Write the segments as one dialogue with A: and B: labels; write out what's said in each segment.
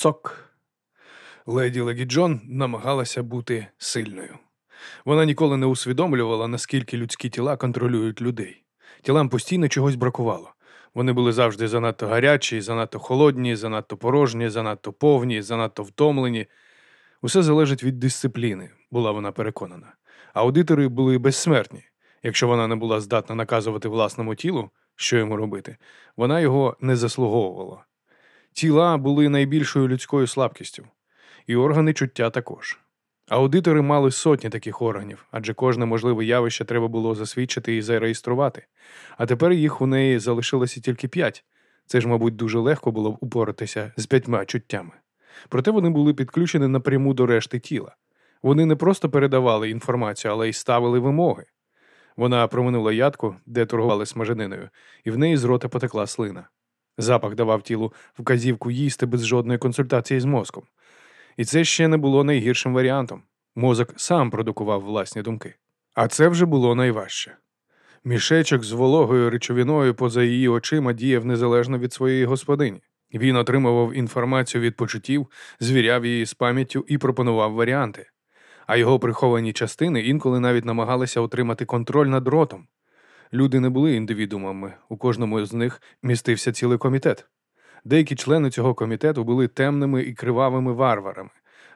A: Цок. Леді Легі Джон намагалася бути сильною. Вона ніколи не усвідомлювала, наскільки людські тіла контролюють людей. Тілам постійно чогось бракувало. Вони були завжди занадто гарячі, занадто холодні, занадто порожні, занадто повні, занадто втомлені. Усе залежить від дисципліни, була вона переконана. Аудитори були безсмертні. Якщо вона не була здатна наказувати власному тілу, що йому робити, вона його не заслуговувала. Тіла були найбільшою людською слабкістю, і органи чуття також. Аудитори мали сотні таких органів, адже кожне можливе явище треба було засвідчити і зареєструвати. А тепер їх у неї залишилося тільки п'ять. Це ж, мабуть, дуже легко було упоратися з п'ятьма чуттями. Проте вони були підключені напряму до решти тіла. Вони не просто передавали інформацію, але й ставили вимоги. Вона проминула ядку, де торгували смажениною, і в неї з рота потекла слина. Запах давав тілу вказівку їсти без жодної консультації з мозком. І це ще не було найгіршим варіантом. Мозок сам продукував власні думки. А це вже було найважче. Мішечок з вологою речовиною поза її очима діяв незалежно від своєї господині. Він отримував інформацію від почуттів, звіряв її з пам'яттю і пропонував варіанти. А його приховані частини інколи навіть намагалися отримати контроль над ротом. Люди не були індивідуумами, у кожному з них містився цілий комітет. Деякі члени цього комітету були темними і кривавими варварами.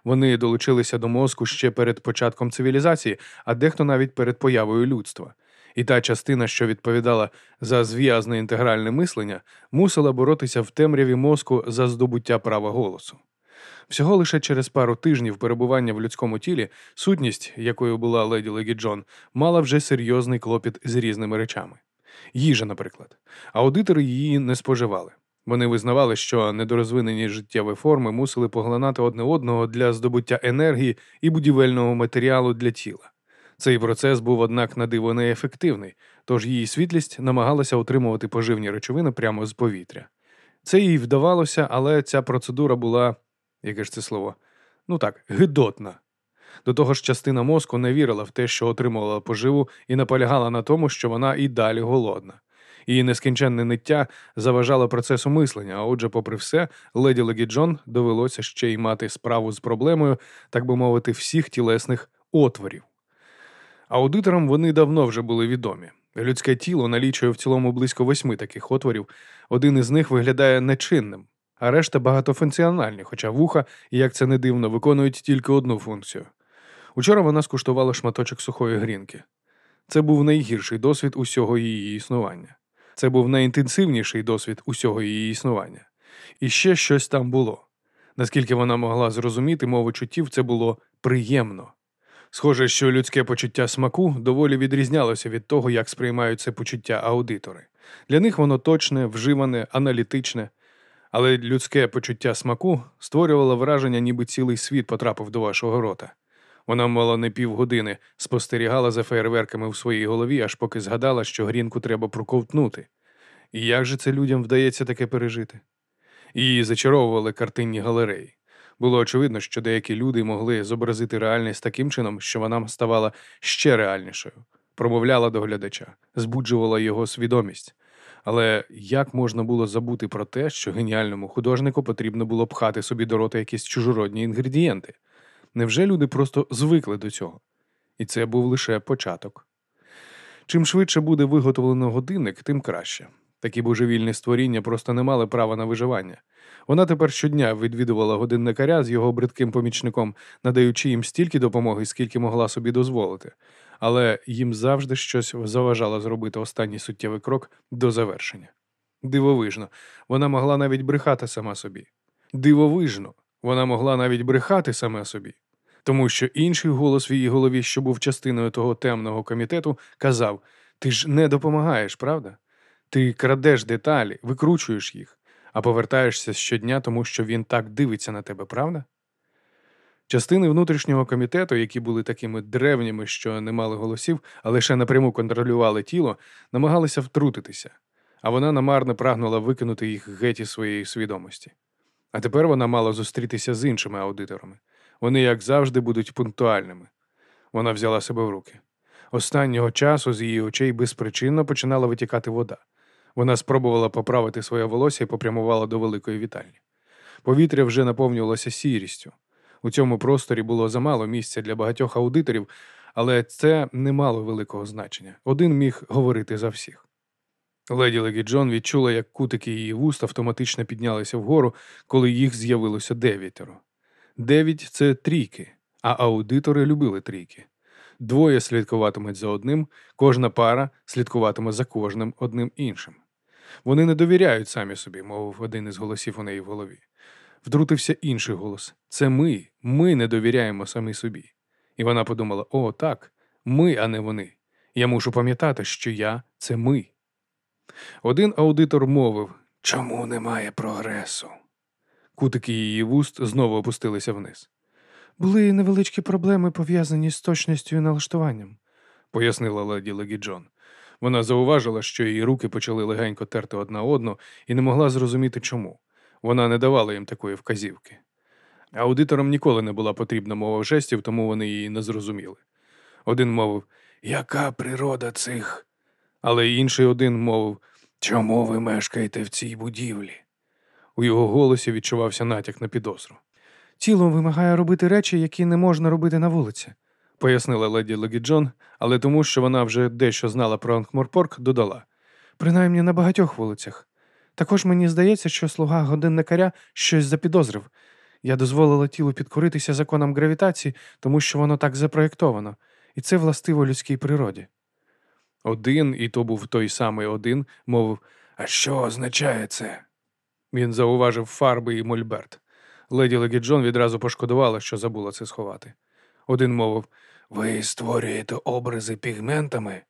A: Вони долучилися до мозку ще перед початком цивілізації, а дехто навіть перед появою людства. І та частина, що відповідала за зв'язне інтегральне мислення, мусила боротися в темряві мозку за здобуття права голосу. Всього лише через пару тижнів перебування в людському тілі сутність, якою була леді Легі Джон, мала вже серйозний клопіт з різними речами. Їжа, наприклад, аудитори її не споживали. Вони визнавали, що недорозвинені життєві форми мусили поглинати одне одного для здобуття енергії і будівельного матеріалу для тіла. Цей процес був, однак, на диво неефективний, тож її світлість намагалася отримувати поживні речовини прямо з повітря. Це їй вдавалося, але ця процедура була, яке ж це слово, ну так, гидотна. До того ж, частина мозку не вірила в те, що отримувала поживу, і наполягала на тому, що вона і далі голодна. Її нескінченне ниття заважало процесу мислення, а отже, попри все, леді Легі Джон довелося ще й мати справу з проблемою, так би мовити, всіх тілесних отворів. Аудиторам вони давно вже були відомі. Людське тіло налічує в цілому близько восьми таких отворів, один із них виглядає нечинним, а решта багатофункціональні, хоча вуха, як це не дивно, виконують тільки одну функцію. Учора вона скуштувала шматочок сухої грінки. Це був найгірший досвід усього її існування. Це був найінтенсивніший досвід усього її існування. І ще щось там було. Наскільки вона могла зрозуміти мову чуттів, це було приємно. Схоже, що людське почуття смаку доволі відрізнялося від того, як сприймають це почуття аудитори. Для них воно точне, вживане, аналітичне, але людське почуття смаку створювало враження, ніби цілий світ потрапив до вашого рота. Вона мало не півгодини спостерігала за фейерверками в своїй голові, аж поки згадала, що грінку треба проковтнути. І як же це людям вдається таке пережити? Її зачаровували картинні галереї. Було очевидно, що деякі люди могли зобразити реальність таким чином, що вона ставала ще реальнішою, промовляла до глядача, збуджувала його свідомість. Але як можна було забути про те, що геніальному художнику потрібно було пхати собі до рота якісь чужородні інгредієнти? Невже люди просто звикли до цього? І це був лише початок. Чим швидше буде виготовлено годинник, тим краще. Такі божевільні створіння просто не мали права на виживання. Вона тепер щодня відвідувала годинникаря з його бридким помічником, надаючи їм стільки допомоги, скільки могла собі дозволити, але їм завжди щось заважало зробити останній суттєвий крок до завершення. Дивовижно, вона могла навіть брехати сама собі. Дивовижно, вона могла навіть брехати сама собі. Тому що інший голос в її голові, що був частиною того темного комітету, казав: Ти ж не допомагаєш, правда? Ти крадеш деталі, викручуєш їх, а повертаєшся щодня, тому що він так дивиться на тебе, правда? Частини внутрішнього комітету, які були такими древніми, що не мали голосів, а лише напряму контролювали тіло, намагалися втрутитися, а вона намарно прагнула викинути їх геть із своєї свідомості. А тепер вона мала зустрітися з іншими аудиторами. Вони, як завжди, будуть пунктуальними. Вона взяла себе в руки. Останнього часу з її очей безпричинно починала витікати вода. Вона спробувала поправити своє волосся і попрямувала до великої вітальні. Повітря вже наповнювалося сірістю. У цьому просторі було замало місця для багатьох аудиторів, але це не мало великого значення. Один міг говорити за всіх. Леді Легі Джон відчула, як кутики її вуст автоматично піднялися вгору, коли їх з'явилося дев'ятеро. Дев'ять це трійки, а аудитори любили трійки. Двоє слідкуватимуть за одним, кожна пара слідкуватиме за кожним одним іншим. Вони не довіряють самі собі, мовив один із голосів у неї в голові. Втрутився інший голос це ми, ми не довіряємо самі собі. І вона подумала: о, так, ми, а не вони. Я мушу пам'ятати, що я це ми. Один аудитор мовив чому немає прогресу? Кутики її вуст знову опустилися вниз. Були невеличкі проблеми, пов'язані з точністю і налаштуванням, пояснила леді Легі Джон. Вона зауважила, що її руки почали легенько терти одна одну і не могла зрозуміти чому. Вона не давала їм такої вказівки. Аудиторам ніколи не була потрібна мова жестів, тому вони її не зрозуміли. Один мовив Яка природа цих? Але інший один мовив Чому ви мешкаєте в цій будівлі? У його голосі відчувався натяк на підозру. Тіло вимагає робити речі, які не можна робити на вулиці, пояснила леді Легіджон, але тому, що вона вже дещо знала про Анкморпорк, додала принаймні на багатьох вулицях. Також мені здається, що слуга годинникаря щось запідозрив. Я дозволила тілу підкоритися законам гравітації, тому що воно так запроєктовано, і це властиво людській природі. Один, і то був той самий один, мовив А що означає це? Він зауважив фарби і мольберт. Леді Легіджон відразу пошкодувала, що забула це сховати. Один мовив Ви створюєте образи пігментами?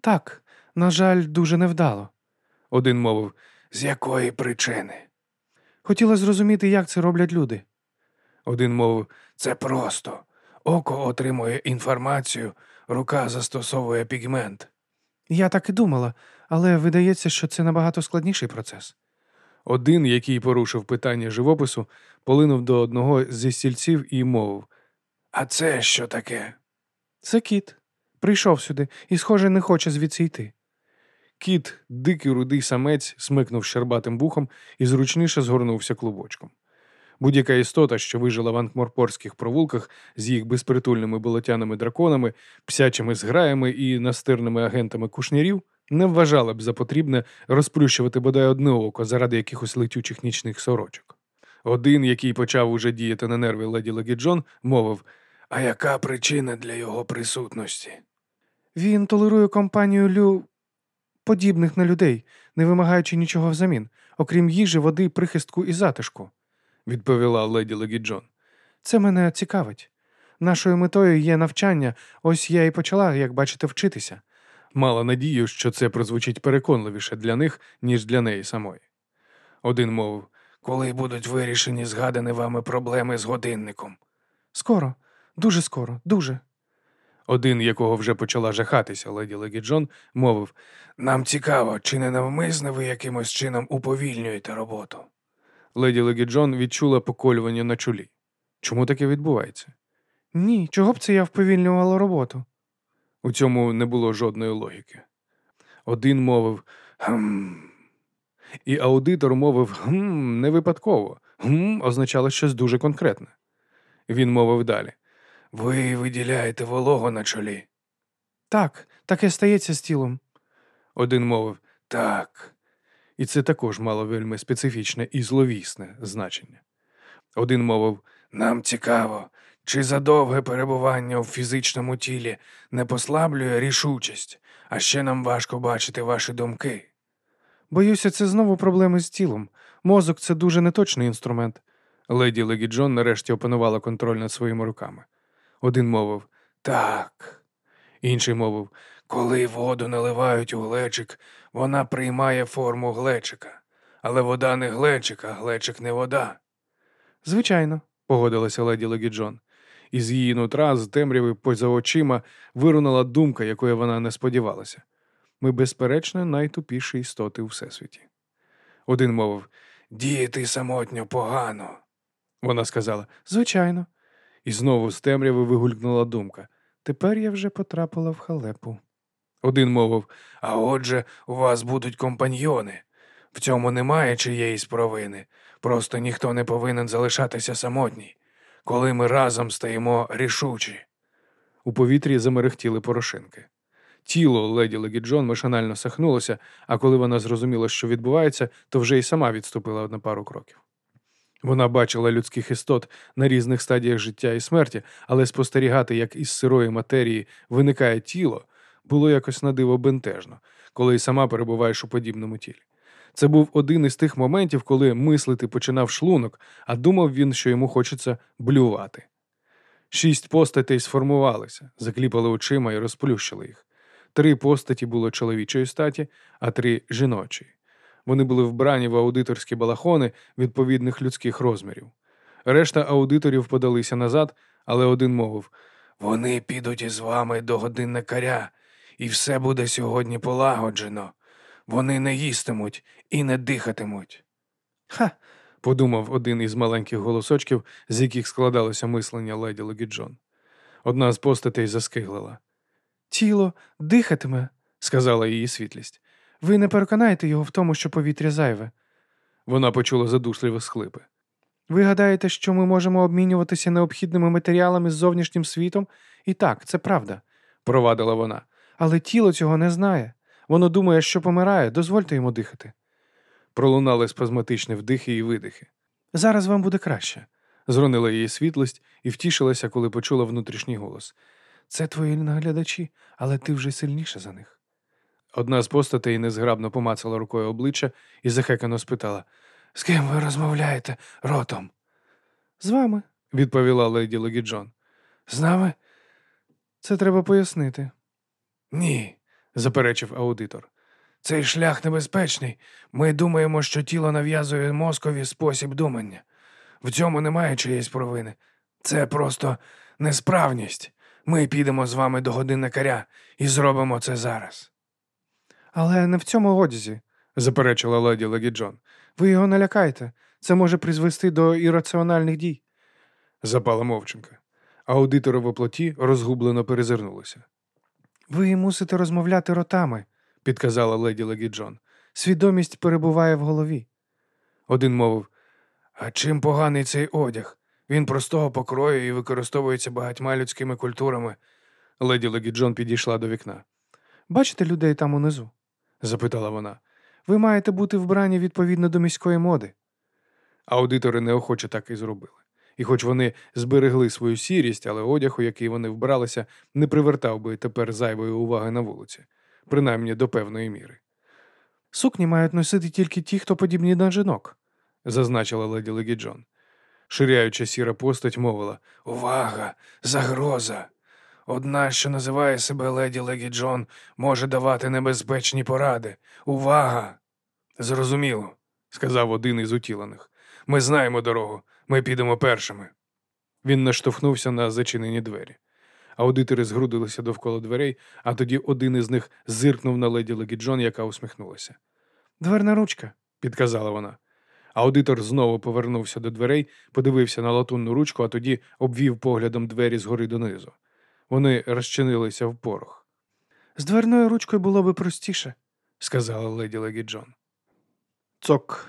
A: Так, на жаль, дуже невдало. Один мовив З якої причини? Хотіла зрозуміти, як це роблять люди. Один мовив Це просто. Око отримує інформацію, рука застосовує пігмент. Я так і думала, але видається, що це набагато складніший процес. Один, який порушив питання живопису, полинув до одного зі стільців і мовив А це що таке? Це кіт. Прийшов сюди і, схоже, не хоче звідси йти. Кіт, дикий рудий самець, смикнув щербатим вухом і зручніше згорнувся клубочком. Будь-яка істота, що вижила в анкморпорських провулках з їх безпритульними болотяними драконами, псячими зграями і настирними агентами кушнірів, не вважала б за потрібне розплющувати бодай одне око заради якихось летючих нічних сорочок. Один, який почав уже діяти на нерви леді Легіджон, мовив А яка причина для його присутності? Він толерує компанію лю подібних на людей, не вимагаючи нічого взамін, окрім їжі, води, прихистку і затишку, відповіла леді Легіджон. Це мене цікавить. Нашою метою є навчання, ось я і почала, як бачите, вчитися. Мала надію, що це прозвучить переконливіше для них, ніж для неї самої. Один мовив коли будуть вирішені згадані вами проблеми з годинником. Скоро, дуже скоро, дуже. Один, якого вже почала жахатися леді Легі Джон, мовив Нам цікаво, чи не навмисне ви якимось чином уповільнюєте роботу. Леді Легі Джон відчула поколювання на чолі. Чому таке відбувається? Ні, чого б це я вповільнювала роботу? У цьому не було жодної логіки. Один мовив «Хм». І аудитор мовив «Гм» не випадково. «Гм» означало щось дуже конкретне. Він мовив далі. Ви виділяєте вологу на чолі. Так, таке стається з тілом. Один мовив так. І це також мало вельми специфічне і зловісне значення. Один мовив нам цікаво, чи задовге перебування в фізичному тілі не послаблює рішучість, а ще нам важко бачити ваші думки. Боюся, це знову проблеми з тілом. Мозок це дуже неточний інструмент. Леді Легі Джон нарешті опанувала контроль над своїми руками. Один мовив так. Інший мовив коли воду наливають у глечик, вона приймає форму глечика. Але вода не глечик, а глечик не вода. Звичайно, погодилася леді Легі Джон. Із її нутра з темряви поза очима вирунула думка, якої вона не сподівалася. Ми, безперечно, найтупіші істоти у всесвіті. Один мовив Діяти самотньо погано. Вона сказала Звичайно. І знову з темряви вигулькнула думка. Тепер я вже потрапила в халепу. Один мовив А отже, у вас будуть компаньйони.
B: В цьому немає чиєїсь провини. Просто ніхто не повинен залишатися самотній, коли ми разом стаємо рішучі.
A: У повітрі замерехтіли порошинки. Тіло леді Легі Джон машинально сахнулося, а коли вона зрозуміла, що відбувається, то вже й сама відступила на пару кроків. Вона бачила людських істот на різних стадіях життя і смерті, але спостерігати, як із сирої матерії виникає тіло, було якось на диво бентежно, коли й сама перебуваєш у подібному тілі. Це був один із тих моментів, коли мислити починав шлунок, а думав він, що йому хочеться блювати. Шість постатей сформувалися, закліпали очима і розплющили їх. Три постаті було чоловічої статі, а три жіночої. Вони були вбрані в аудиторські балахони відповідних людських розмірів. Решта аудиторів подалися назад, але один мовив
B: Вони підуть із вами до годинникаря, і все буде сьогодні полагоджено. Вони не їстимуть і не дихатимуть.
A: Ха. подумав один із маленьких голосочків, з яких складалося мислення леді Легі Джон. Одна з постатей заскиглила. Тіло дихатиме, сказала її світлість. Ви не переконаєте його в тому, що повітря зайве. Вона почула задушливі схлипи. Ви гадаєте, що ми можемо обмінюватися необхідними матеріалами з зовнішнім світом? І так, це правда, провадила вона. Але тіло цього не знає. Воно думає, що помирає, дозвольте йому дихати. Пролунали спазматичні вдихи і видихи. Зараз вам буде краще, зронила її світлость і втішилася, коли почула внутрішній голос. Це твої наглядачі, але ти вже сильніша за них. Одна з постатей незграбно помацала рукою обличчя і захекано спитала
B: З ким ви розмовляєте ротом?
A: З вами, відповіла леді Легі Джон.
B: З нами?
A: Це треба пояснити.
B: Ні,
A: заперечив аудитор.
B: Цей шлях небезпечний. Ми думаємо, що тіло нав'язує мозкові спосіб думання. В цьому немає чиєїсь провини. Це просто несправність. Ми підемо з вами до годинникаря і зробимо це зараз.
A: Але не в цьому одязі, заперечила леді Легі Джон. Ви його налякаєте. Це може призвести до ірраціональних дій. Запала мовчинка. Аудитори в плоті розгублено перезирнулися. Ви мусите розмовляти ротами, підказала леді Легі Джон. Свідомість перебуває в голові. Один мовив
B: А чим поганий цей одяг? Він простого покрою і використовується багатьма людськими культурами.
A: Леді Легі Джон підійшла до вікна. Бачите людей там унизу? Запитала вона. Ви маєте бути вбрані відповідно до міської моди. Аудитори неохоче так і зробили. І хоч вони зберегли свою сірість, але одяг, у який вони вбралися, не привертав би тепер зайвої уваги на вулиці, принаймні до певної міри. Сукні мають носити тільки ті, хто подібні на жінок, зазначила леді Легі Джон. Ширяюча сіра постать мовила
B: Увага, загроза. Одна, що називає себе леді Легі Джон, може давати небезпечні поради. Увага! Зрозуміло, сказав один із утілених. Ми знаємо дорогу, ми підемо першими.
A: Він наштовхнувся на зачинені двері. Аудитори згрудилися довкола дверей, а тоді один із них зиркнув на леді Легі Джон, яка усміхнулася. Дверна ручка, підказала вона. Аудитор знову повернувся до дверей, подивився на латунну ручку, а тоді обвів поглядом двері згори донизу. Вони розчинилися в порох. З дверною ручкою було би простіше, сказала леді Легі Джон. Цок.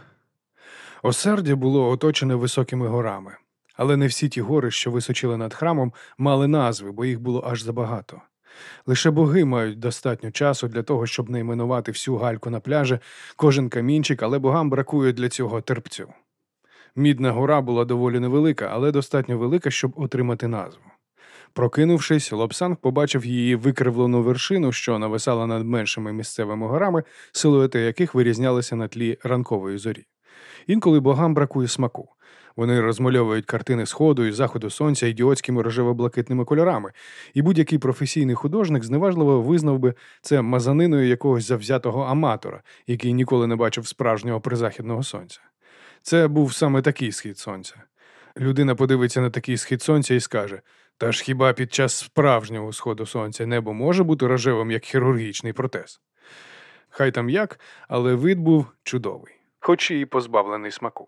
A: Осердя було оточене високими горами, але не всі ті гори, що височили над храмом, мали назви, бо їх було аж забагато. Лише боги мають достатньо часу для того, щоб найменувати всю гальку на пляжі, кожен камінчик, але богам бракує для цього терпцю. Мідна гора була доволі невелика, але достатньо велика, щоб отримати назву. Прокинувшись, Лобсанг побачив її викривлену вершину, що нависала над меншими місцевими горами, силуети яких вирізнялися на тлі ранкової зорі. Інколи богам бракує смаку. Вони розмальовують картини сходу і заходу сонця ідіотськими рожево-блакитними кольорами, і будь-який професійний художник зневажливо визнав би це мазаниною якогось завзятого аматора, який ніколи не бачив справжнього призахідного сонця. Це був саме такий схід сонця. Людина подивиться на такий схід сонця і скаже: та ж хіба під час справжнього сходу сонця небо може бути рожевим, як хірургічний протез? Хай там як, але вид був чудовий, хоч і позбавлений смаку.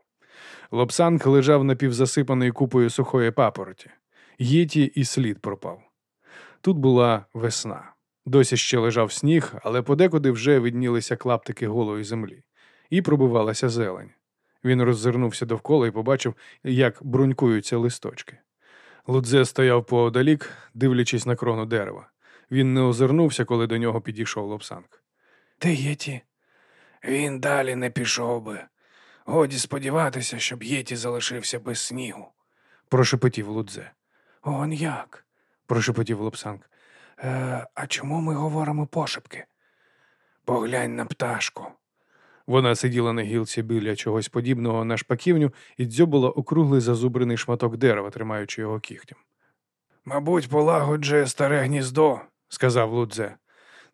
A: Лобсанг лежав напівзасипаний купою сухої папороті. Єті і слід пропав. Тут була весна. Досі ще лежав сніг, але подекуди вже виднілися клаптики голої землі. і пробивалася зелень. Він роззирнувся довкола і побачив, як брунькуються листочки. Лудзе стояв поодалік, дивлячись на крону дерева. Він не озирнувся, коли до нього підійшов Лобсанг.
B: Ти Єті? Він далі не пішов би. Годі сподіватися, щоб Єті залишився без снігу.
A: Прошепотів Лудзе.
B: Он як?
A: Прошепотів Лобсанг.
B: Е, а чому ми говоримо пошепки? Поглянь на пташку.
A: Вона сиділа на гілці біля чогось подібного на шпаківню і дзьобала округлий зазубрений шматок дерева, тримаючи його кігтем.
B: Мабуть, полагоджує старе гніздо,
A: Сказав Лудзе.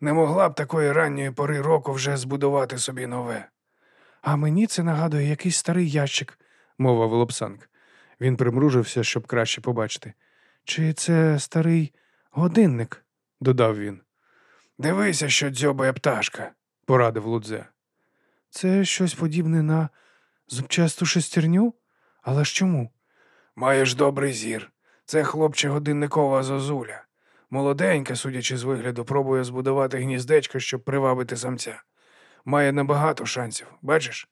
B: не могла б такої ранньої пори року вже збудувати собі нове.
A: А мені це нагадує якийсь старий ящик, мовив Лобсанг. Він примружився, щоб краще побачити. Чи це старий годинник? додав він.
B: Дивися, що дзьобає пташка.
A: Порадив Лудзе. Це щось подібне на зубчасту шестерню? Але ж чому?
B: Маєш добрий зір. Це хлопче годинникова зозуля. Молоденька, судячи з вигляду, пробує збудувати гніздечко, щоб привабити самця. Має набагато шансів, бачиш?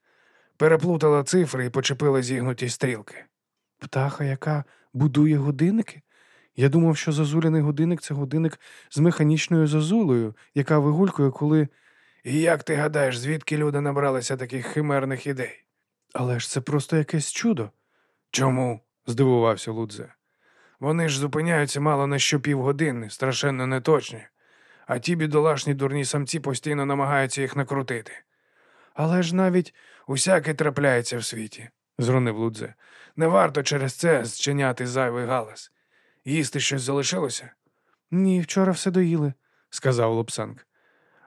B: Переплутала цифри і почепила зігнуті стрілки.
A: Птаха, яка будує годинники? Я думав, що зозуляний годинник це годинник з механічною зозулею, яка вигулькує, коли.
B: І як ти гадаєш, звідки люди набралися таких химерних ідей?
A: Але ж це просто якесь чудо.
B: Чому?
A: здивувався Лудзе.
B: Вони ж зупиняються мало на що півгодини, страшенно неточні, а ті бідолашні дурні самці постійно намагаються їх накрутити. Але ж навіть усяке трапляється в світі,
A: зронив Лудзе.
B: Не варто через це зчиняти зайвий галас. Їсти щось залишилося?
A: Ні, вчора все доїли, сказав Лобсанг.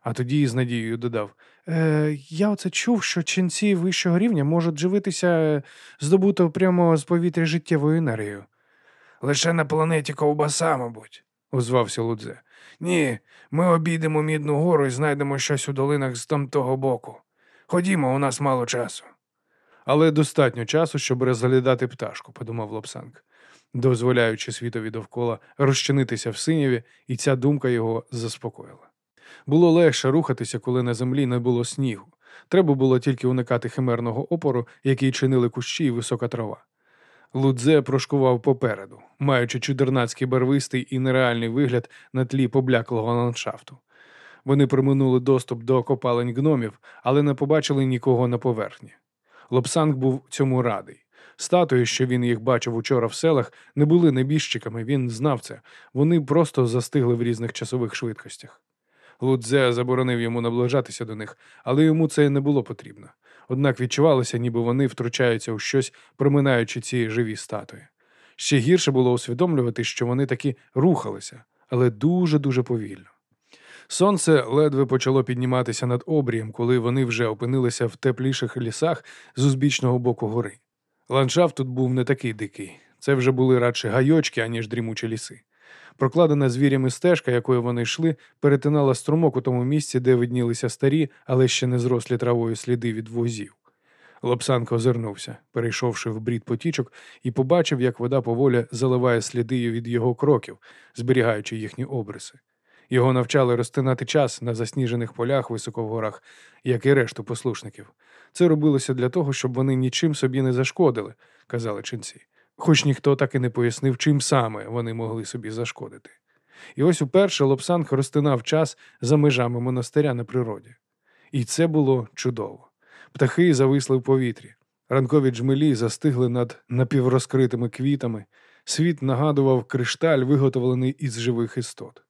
A: А тоді з надією додав: е, Я оце чув, що ченці вищого рівня можуть живитися е, здобуто прямо з повітря життєвою енергією.
B: Лише на планеті ковбаса, мабуть,
A: озвався Лудзе.
B: Ні, ми обійдемо мідну гору і знайдемо щось у долинах з тамтого боку. Ходімо, у нас мало часу.
A: Але достатньо часу, щоб розглядати пташку, подумав Лобсанг, дозволяючи світові довкола розчинитися в синєві, і ця думка його заспокоїла. Було легше рухатися, коли на землі не було снігу. Треба було тільки уникати химерного опору, який чинили кущі і висока трава. Лудзе прошкував попереду, маючи чудернацький барвистий і нереальний вигляд на тлі побляклого ландшафту. Вони проминули доступ до копалень гномів, але не побачили нікого на поверхні. Лобсанг був цьому радий. Статуї, що він їх бачив учора в селах, не були небіжчиками, він знав це. Вони просто застигли в різних часових швидкостях. Лудзе заборонив йому наближатися до них, але йому це не було потрібно. Однак відчувалося, ніби вони втручаються у щось, проминаючи ці живі статуї. Ще гірше було усвідомлювати, що вони таки рухалися, але дуже-дуже повільно. Сонце ледве почало підніматися над обрієм, коли вони вже опинилися в тепліших лісах з узбічного боку гори. Ландшафт тут був не такий дикий. Це вже були радше гайочки, аніж дрімучі ліси. Прокладена звірями стежка, якою вони йшли, перетинала струмок у тому місці, де виднілися старі, але ще не зрослі травою сліди від возів. Лобсанко озирнувся, перейшовши в брід потічок, і побачив, як вода поволі заливає сліди від його кроків, зберігаючи їхні обриси. Його навчали розтинати час на засніжених полях високо в горах, як і решту послушників. Це робилося для того, щоб вони нічим собі не зашкодили, казали ченці хоч ніхто так і не пояснив, чим саме вони могли собі зашкодити. І ось уперше Лобсанг розтинав час за межами монастиря на природі. І це було чудово. Птахи зависли в повітрі, ранкові джмелі застигли над напіврозкритими квітами, світ нагадував кришталь, виготовлений із живих істот.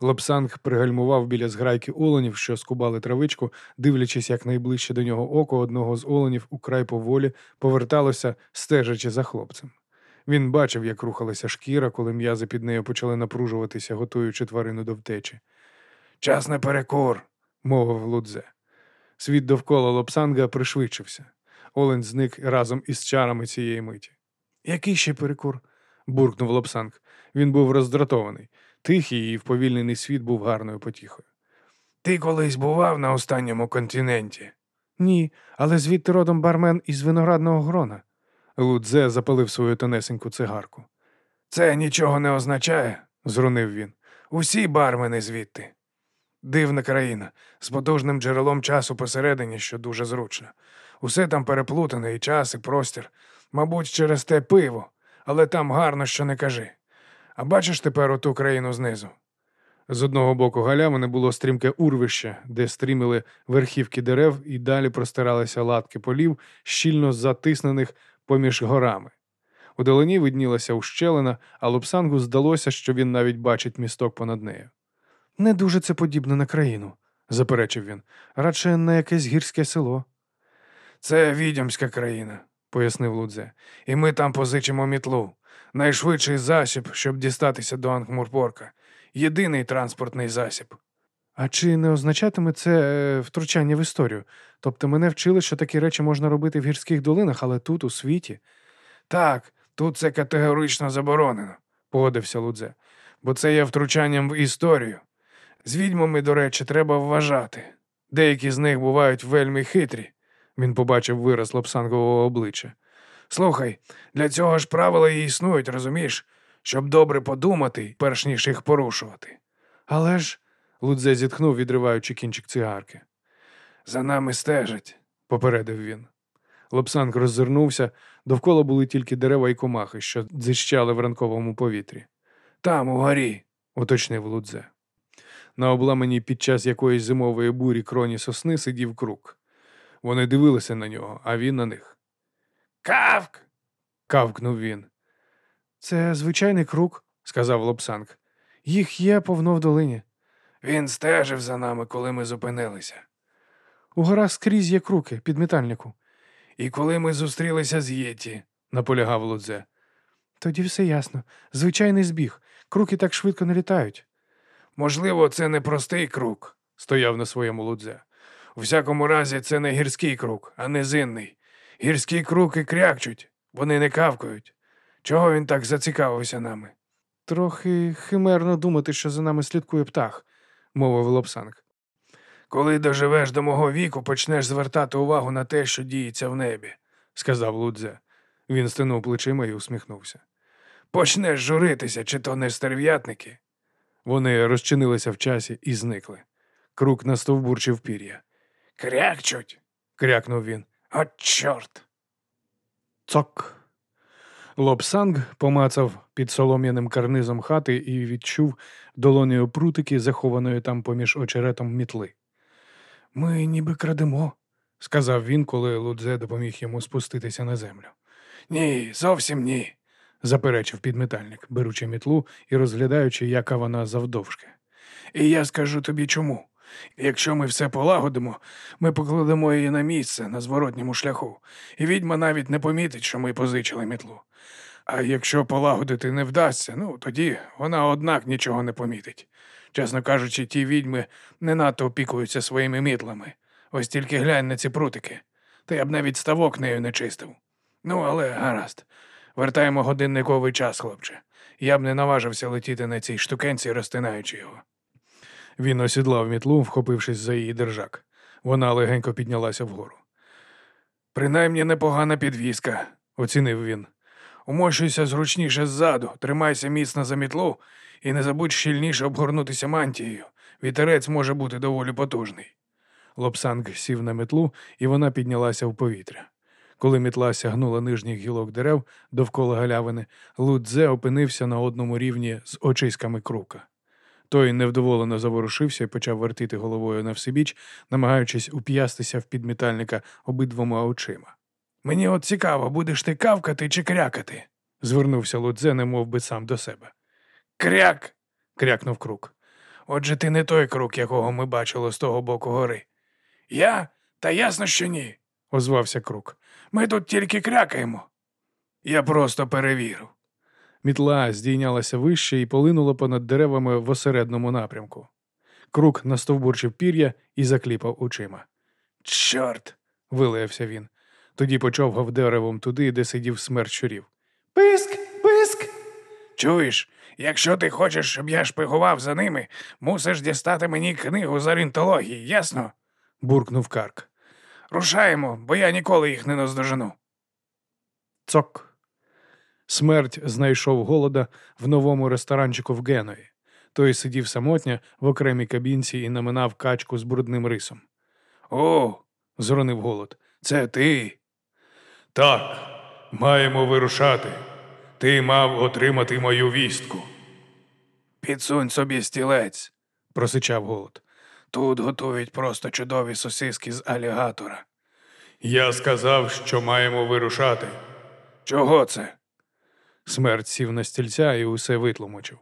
A: Лобсанг пригальмував біля зграйки оленів, що скубали травичку, дивлячись, як найближче до нього око одного з оленів украй поволі поверталося, стежачи за хлопцем. Він бачив, як рухалася шкіра, коли м'язи під нею почали напружуватися, готуючи тварину до втечі.
B: Час на перекур,
A: мовив Лудзе. Світ довкола Лобсанга пришвидшився. Олень зник разом із чарами цієї миті. Який ще перекур? буркнув Лобсанг. Він був роздратований. Тихий і вповільнений світ був гарною потіхою.
B: Ти колись бував на останньому континенті?
A: Ні, але звідти родом бармен із виноградного грона. Лудзе запалив свою тонесеньку цигарку.
B: Це нічого не означає, зрунив він. Усі бармени звідти. Дивна країна, з потужним джерелом часу посередині, що дуже зручно. Усе там переплутане, і час, і простір. Мабуть, через те пиво, але там гарно, що не кажи. А бачиш тепер оту країну знизу?
A: З одного боку галявини було стрімке урвище, де стрімили верхівки дерев і далі простиралися латки полів, щільно затиснених поміж горами. У долині виднілася ущелина, а Лопсангу здалося, що він навіть бачить місток понад нею. Не дуже це подібне на країну, заперечив він, радше на якесь гірське село,
B: Це відьомська країна,
A: пояснив Лудзе.
B: і ми там позичимо мітлу. Найшвидший засіб, щоб дістатися до Ангмурпорка. Єдиний транспортний засіб.
A: А чи не означатиме це е, втручання в історію? Тобто мене вчили, що такі речі можна робити в гірських долинах, але тут, у світі,
B: Так, тут це категорично заборонено,
A: погодився Лудзе.
B: бо це є втручанням в історію. З відьмами, до речі, треба вважати. Деякі з них бувають вельми хитрі.
A: Він побачив вираз лапсангового обличчя.
B: Слухай, для цього ж правила і існують, розумієш? Щоб добре подумати, перш ніж їх порушувати.
A: Але ж. Лудзе зітхнув, відриваючи кінчик цигарки.
B: За нами стежать.
A: Попередив він. Лапсанг роззирнувся, довкола були тільки дерева і комахи, що дзищали в ранковому повітрі,
B: Там, угорі.
A: уточнив Лудзе. На обламаній під час якоїсь зимової бурі кроні сосни сидів крук. Вони дивилися на нього, а він на них.
B: Кавк!
A: Кавкнув він. Це звичайний крук, сказав Лобсанг. Їх є повно в долині.
B: Він стежив за нами, коли ми зупинилися.
A: У горах скрізь є круки, підметальнику,
B: І коли ми зустрілися з Єті,
A: наполягав Лудзе. Тоді все ясно. Звичайний збіг. Круки так швидко не літають,
B: можливо, це не простий круг,
A: стояв на своєму Лудзе.
B: У всякому разі, це не гірський круг, а низинний. Гірські круки крякчуть, вони не кавкають. Чого він так зацікавився нами?
A: Трохи химерно думати, що за нами слідкує птах, мовив Лобсанг.
B: Коли доживеш до мого віку, почнеш звертати увагу на те, що діється в небі,
A: сказав Лудзе. Він стинув плечима і усміхнувся.
B: Почнеш журитися, чи то не стерв'ятники.
A: Вони розчинилися в часі і зникли. Крук настовбурчив пір'я.
B: Крякчуть,
A: крякнув він.
B: От чорт.
A: Цок. Лобсанг помацав під солом'яним карнизом хати і відчув долонею прутики, захованої там поміж очеретом мітли. Ми ніби крадемо, сказав він, коли Лудзе допоміг йому спуститися на землю.
B: Ні, зовсім ні.
A: заперечив підметальник, беручи мітлу і розглядаючи, яка вона завдовжки.
B: І я скажу тобі чому. Якщо ми все полагодимо, ми покладемо її на місце на зворотньому шляху, і відьма навіть не помітить, що ми позичили мітлу. А якщо полагодити не вдасться, ну тоді вона однак нічого не помітить. Чесно кажучи, ті відьми не надто опікуються своїми мітлами. Ось тільки глянь на ці прутики. Та я б навіть ставок нею не чистив. Ну, але гаразд. Вертаємо годинниковий час, хлопче. Я б не наважився летіти на цій штукенці, розтинаючи його.
A: Він осідлав мітлу, вхопившись за її держак. Вона легенько піднялася вгору.
B: Принаймні непогана підвізка,
A: оцінив він.
B: Умощуйся зручніше ззаду, тримайся міцно за мітлу і не забудь щільніше обгорнутися мантією. Вітерець може бути доволі потужний.
A: Лобсанг сів на мітлу, і вона піднялася в повітря. Коли мітла сягнула нижніх гілок дерев довкола галявини, Лудзе опинився на одному рівні з очиськами крука. Той невдоволено заворушився і почав вертіти головою на всебіч, намагаючись уп'ястися в підмітальника обидвома очима.
B: Мені от цікаво, будеш ти кавкати чи крякати?
A: звернувся Лудзе, немов би сам до себе.
B: Кряк.
A: крякнув крук.
B: Отже, ти не той крук, якого ми бачили з того боку гори. Я? Та ясно, що ні.
A: озвався крук.
B: Ми тут тільки крякаємо. Я просто перевірив.
A: Мітла здійнялася вище і полинула понад деревами в осередному напрямку. Крук настовбурчив пір'я і закліпав очима.
B: Чорт.
A: вилаявся він. Тоді почовгав деревом туди, де сидів смерть щурів.
B: Писк, писк. Чуєш, якщо ти хочеш, щоб я шпигував за ними, мусиш дістати мені книгу з орієнтології, ясно?
A: буркнув карк.
B: Рушаємо, бо я ніколи їх не наздожену.
A: Цок. Смерть знайшов голода в новому ресторанчику в Геної. Той сидів самотня в окремій кабінці і наминав качку з брудним рисом.
B: О,
A: Зронив голод.
B: це ти.
C: Так, маємо вирушати. Ти мав отримати мою вістку.
B: Підсунь собі стілець.
A: Просичав голод.
B: Тут готують просто чудові сосиски з алігатора.
C: Я сказав, що маємо вирушати.
B: Чого це?
A: Смерть сів на стільця і усе витлумочив.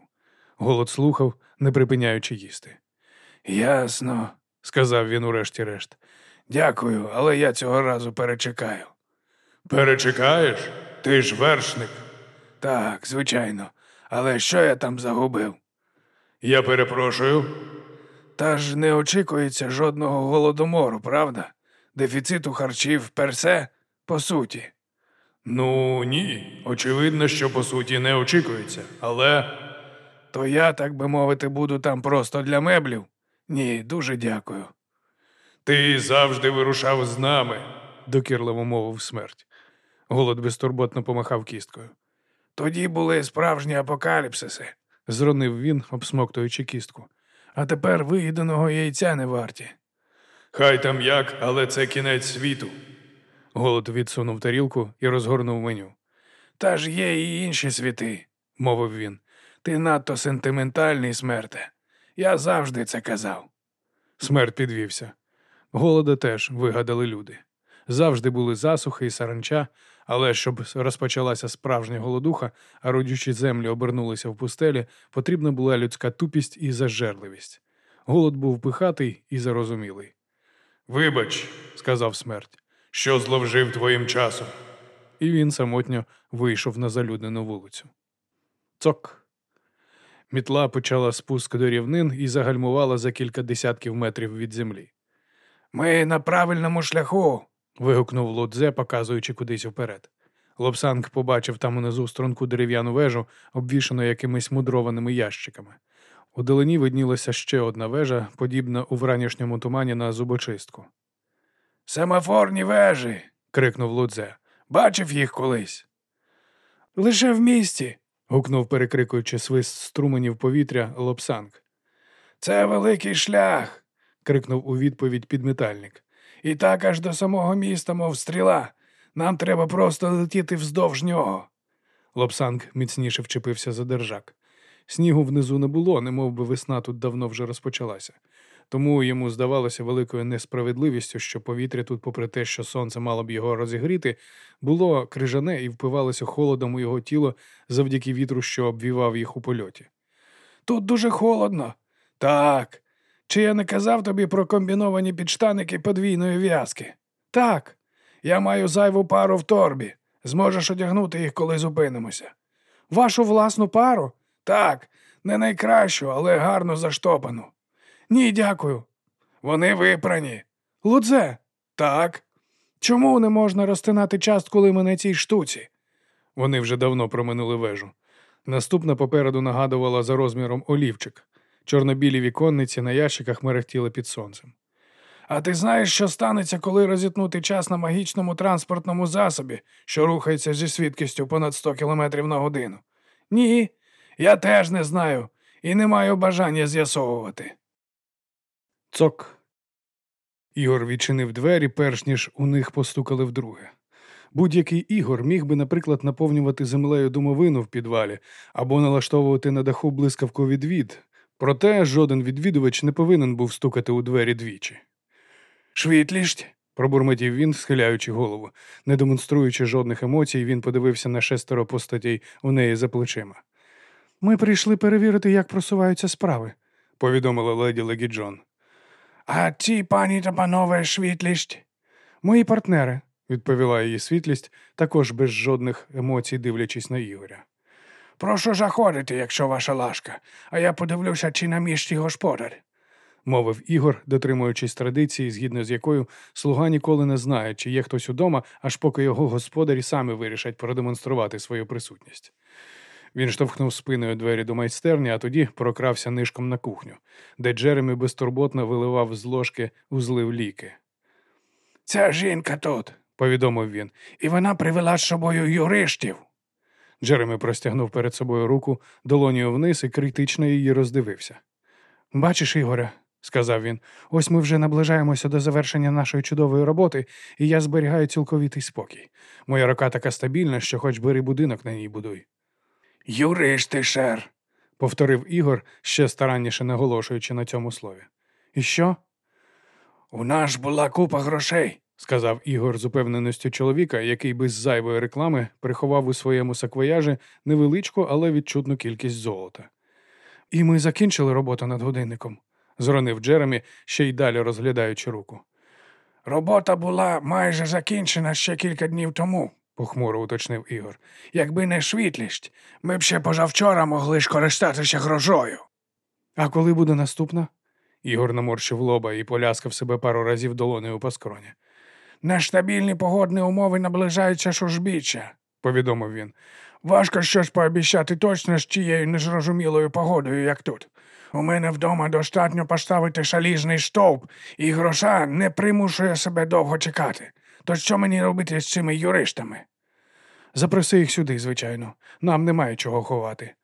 A: Голод слухав, не припиняючи їсти.
B: Ясно,
A: Сказав він урешті-решт.
B: дякую, але я цього разу перечекаю.
C: Перечекаєш? Ти ж вершник.
B: Так, звичайно. Але що я там загубив?
C: Я перепрошую.
B: Та ж не очікується жодного голодомору, правда? Дефіциту харчів персе по суті.
C: Ну ні. Очевидно, що по суті не очікується, але
B: То я, так би мовити, буду там просто для меблів? Ні, дуже дякую.
C: ти завжди вирушав з нами.
A: Докірливо мовив смерть. Голод безтурботно помахав кісткою.
B: Тоді були справжні апокаліпсиси,
A: Зронив він, обсмоктуючи кістку.
B: а тепер виїденого яйця не варті.
C: Хай там як, але це кінець світу.
A: Голод відсунув тарілку і розгорнув меню.
B: Та ж є і інші світи.
A: Мовив він.
B: Ти надто сентиментальний, смерте. Я завжди це казав.
A: Смерть підвівся. Голода теж вигадали люди. Завжди були засухи і саранча, але щоб розпочалася справжня голодуха, а родючі землі обернулися в пустелі, потрібна була людська тупість і зажерливість. Голод був пихатий і зарозумілий.
C: Вибач,
A: Сказав смерть.
C: що зловжив твоїм часом.
A: І він самотньо вийшов на залюднену вулицю. Цок. Мітла почала спуск до рівнин і загальмувала за кілька десятків метрів від землі.
B: Ми на правильному шляху.
A: Вигукнув Лодзе, показуючи кудись вперед. Лобсанг побачив там унизу струнку дерев'яну вежу, обвішану якимись мудрованими ящиками. У долині виднілася ще одна вежа, подібна у вранішньому тумані на зубочистку.
B: Семафорні вежі.
A: крикнув Лодзе.
B: Бачив їх колись. Лише в місті.
A: гукнув, перекрикуючи свист струменів повітря, Лобсанг.
B: Це великий шлях.
A: крикнув у відповідь підметальник.
B: І так аж до самого міста, мов стріла. Нам треба просто летіти вздовж нього.
A: Лобсанг міцніше вчепився за держак. Снігу внизу не було, немов би весна тут давно вже розпочалася. Тому йому здавалося великою несправедливістю, що повітря тут, попри те, що сонце мало б його розігріти, було крижане і впивалося холодом у його тіло завдяки вітру, що обвівав їх у польоті.
B: Тут дуже холодно. Так. Чи я не казав тобі про комбіновані підштаники подвійної в'язки? Так. Я маю зайву пару в торбі. Зможеш одягнути їх, коли зупинимося. Вашу власну пару? Так, не найкращу, але гарно заштопану. Ні, дякую. Вони випрані. Лудзе. Так. Чому не можна розтинати частку лими на цій штуці?
A: Вони вже давно проминули вежу. Наступна попереду нагадувала за розміром олівчик. Чорнобілі віконниці на ящиках мерехтіли під сонцем.
B: А ти знаєш, що станеться, коли розітнути час на магічному транспортному засобі, що рухається зі швидкістю понад 100 км на годину? Ні, я теж не знаю і не маю бажання з'ясовувати.
A: Цок. Ігор відчинив двері, перш ніж у них постукали вдруге. Будь-який ігор міг би, наприклад, наповнювати землею домовину в підвалі або налаштовувати на даху блискавку відвід. Проте жоден відвідувач не повинен був стукати у двері двічі.
B: Швітлість.
A: Пробурмотів він, схиляючи голову. Не демонструючи жодних емоцій, він подивився на шестеро постатей у неї за плечима. Ми прийшли перевірити, як просуваються справи, повідомила леді Легі Джон.
B: А ці пані та панове швітлість.
A: Мої партнери, відповіла її світлість, також без жодних емоцій, дивлячись на Ігоря.
B: Прошу заходити, якщо ваша лашка, а я подивлюся, чи на місці господар.
A: мовив Ігор, дотримуючись традиції, згідно з якою слуга ніколи не знає, чи є хтось удома, аж поки його господарі самі вирішать продемонструвати свою присутність. Він штовхнув спиною двері до майстерні, а тоді прокрався нишком на кухню, де Джеремі безтурботно виливав з ложки узлив ліки.
B: Ця жінка тут,
A: Повідомив він.
B: і вона привела з собою юристів.
A: Джеремі простягнув перед собою руку долонію вниз і критично її роздивився. Бачиш, Ігоре, сказав він, ось ми вже наближаємося до завершення нашої чудової роботи, і я зберігаю цілковитий спокій. Моя рука така стабільна, що хоч бери будинок на ній будуй.
B: Юриш ти, шер.
A: повторив Ігор, ще старанніше наголошуючи на цьому слові. І що?
B: У нас була купа грошей.
A: Сказав Ігор з упевненістю чоловіка, який без зайвої реклами приховав у своєму саквояжі невеличку, але відчутну кількість золота. І ми закінчили роботу над годинником, зронив Джеремі, ще й далі розглядаючи руку.
B: Робота була майже закінчена ще кілька днів тому,
A: похмуро уточнив Ігор.
B: якби не світлість, ми б ще позавчора могли скористатися грожою.
A: А коли буде наступна? Ігор наморщив лоба і поляскав себе пару разів долонею по скроні.
B: Нестабільні погодні умови наближаються шужбіччя,
A: повідомив він.
B: Важко щось пообіцяти точно з тією незрозумілою погодою, як тут. У мене вдома достатньо поставити шалізний стовп, і гроша не примушує себе довго чекати. То що мені робити з цими юристами?
A: Запроси їх сюди, звичайно. Нам немає чого ховати.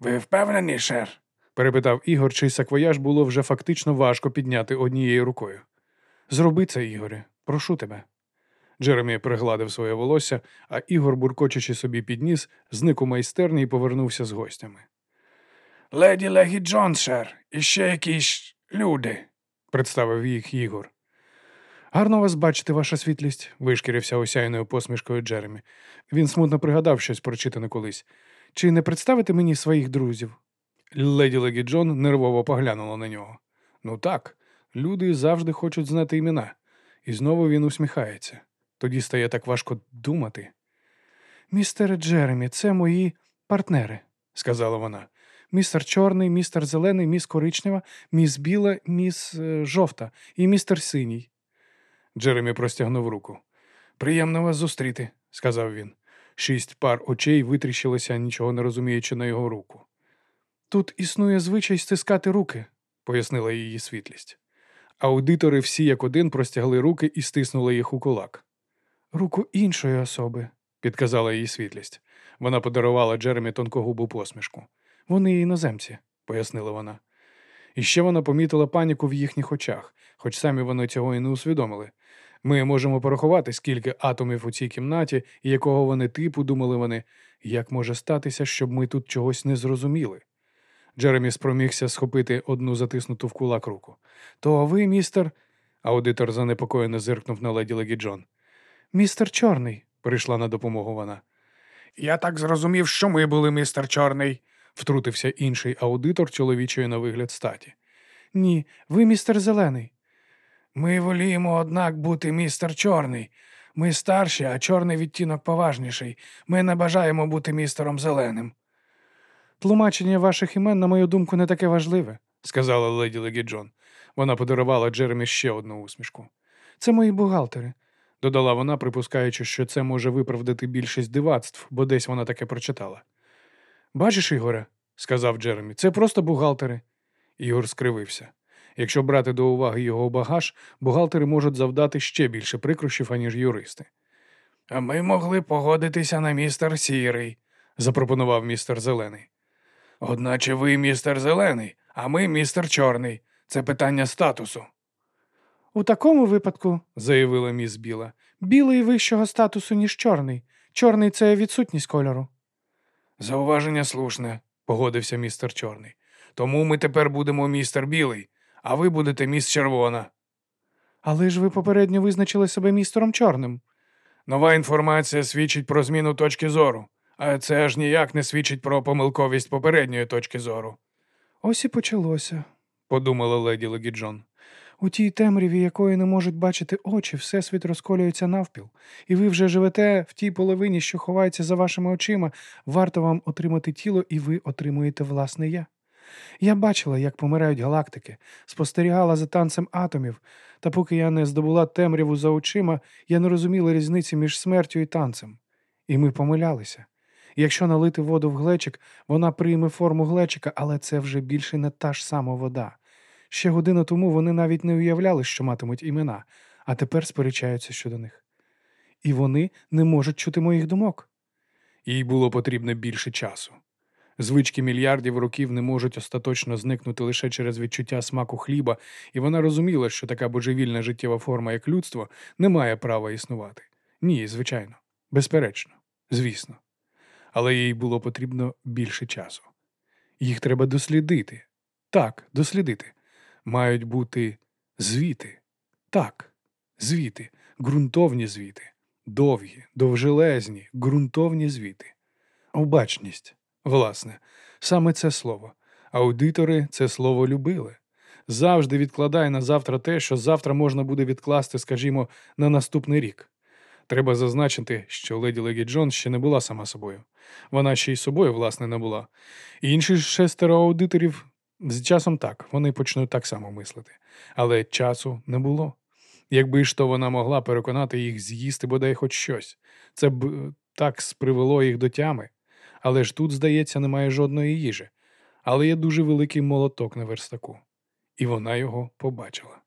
B: Ви впевнені, шер?
A: перепитав Ігор, чий саквояж було вже фактично важко підняти однією рукою. Зроби це, Ігоре, прошу тебе. Джеремі пригладив своє волосся, а Ігор, буркочучи собі під ніс, зник у майстерні і повернувся з гостями.
B: Леді Легі Джон, шер, і ще якісь люди.
A: представив їх Ігор. Гарно вас бачити, ваша світлість, вишкірився осяйною посмішкою Джеремі. Він смутно пригадав щось прочитане колись. Чи не представити мені своїх друзів? Леді Легі Джон нервово поглянула на нього. Ну так, люди завжди хочуть знати імена. І знову він усміхається. Тоді стає так важко думати. Містер Джеремі, це мої партнери, сказала вона. Містер Чорний, містер Зелений, міс Коричнева, міс Біла, міс е, Жовта і містер Синій. Джеремі простягнув руку. Приємно вас зустріти, сказав він. Шість пар очей витріщилися, нічого не розуміючи на його руку. Тут існує звичай стискати руки, пояснила її світлість. Аудитори всі як один простягли руки і стиснули їх у кулак. Руку іншої особи, підказала її світлість. Вона подарувала Джеремі тонкогубу посмішку. Вони іноземці, пояснила вона. І ще вона помітила паніку в їхніх очах, хоч самі вони цього і не усвідомили. Ми можемо порахувати, скільки атомів у цій кімнаті і якого вони типу, думали вони, як може статися, щоб ми тут чогось не зрозуміли. Джеремі спромігся схопити одну затиснуту в кулак руку. То ви, містер. Аудитор занепокоєно зиркнув на леді Легі Джон. Містер Чорний, прийшла на допомогу вона.
B: Я так зрозумів, що ми були містер Чорний.
A: втрутився інший аудитор чоловічої на вигляд статі. Ні, ви містер Зелений.
B: Ми воліємо, однак, бути містер Чорний. Ми старші, а чорний відтінок поважніший. Ми не бажаємо бути містером Зеленим.
A: Тлумачення ваших імен, на мою думку, не таке важливе, сказала леді Легі Джон. Вона подарувала Джеремі ще одну усмішку. Це мої бухгалтери, додала вона, припускаючи, що це може виправдати більшість дивацтв, бо десь вона таке прочитала. Бачиш, Ігоре, сказав Джеремі, це просто бухгалтери. Ігор скривився. Якщо брати до уваги його багаж, бухгалтери можуть завдати ще більше прикрощів, аніж юристи.
B: А ми могли погодитися на містер Сірий,
A: запропонував містер Зелений.
B: Одначе ви містер Зелений, а ми містер Чорний. Це питання статусу.
A: У такому випадку, заявила міс Біла, білий вищого статусу, ніж чорний. Чорний це відсутність кольору.
B: Зауваження слушне, погодився містер Чорний. Тому ми тепер будемо містер Білий, а ви будете міс Червона.
A: Але ж ви попередньо визначили себе містером чорним.
B: Нова інформація свідчить про зміну точки зору, а це аж ніяк не свідчить про помилковість попередньої точки зору.
A: Ось і почалося, подумала леді Легі Джон. У тій темряві, якої не можуть бачити очі, всесвіт розколюється навпіл, і ви вже живете в тій половині, що ховається за вашими очима, варто вам отримати тіло, і ви отримуєте власне я. Я бачила, як помирають галактики, спостерігала за танцем атомів, та поки я не здобула темряву за очима, я не розуміла різниці між смертю і танцем. І ми помилялися. Якщо налити воду в глечик, вона прийме форму глечика, але це вже більше не та ж сама вода. Ще годину тому вони навіть не уявляли, що матимуть імена, а тепер сперечаються щодо них. І вони не можуть чути моїх думок. Їй було потрібно більше часу. Звички мільярдів років не можуть остаточно зникнути лише через відчуття смаку хліба, і вона розуміла, що така божевільна життєва форма, як людство, не має права існувати. Ні, звичайно, безперечно, звісно. Але їй було потрібно більше часу. Їх треба дослідити. Так, дослідити. Мають бути звіти. Так, звіти, ґрунтовні звіти, довгі, довжелезні, ґрунтовні звіти. Обачність. Власне, саме це слово. Аудитори це слово любили. Завжди відкладай на завтра те, що завтра можна буде відкласти, скажімо, на наступний рік. Треба зазначити, що леді Легі Джон ще не була сама собою. Вона ще й собою, власне, не була. І інші шестеро аудиторів з часом так, вони почнуть так само мислити. Але часу не було. Якби ж то вона могла переконати їх з'їсти бодай хоч щось, це б е, так спривело їх до тями. Але ж тут, здається, немає жодної їжі. Але є дуже великий молоток на верстаку. І вона його побачила.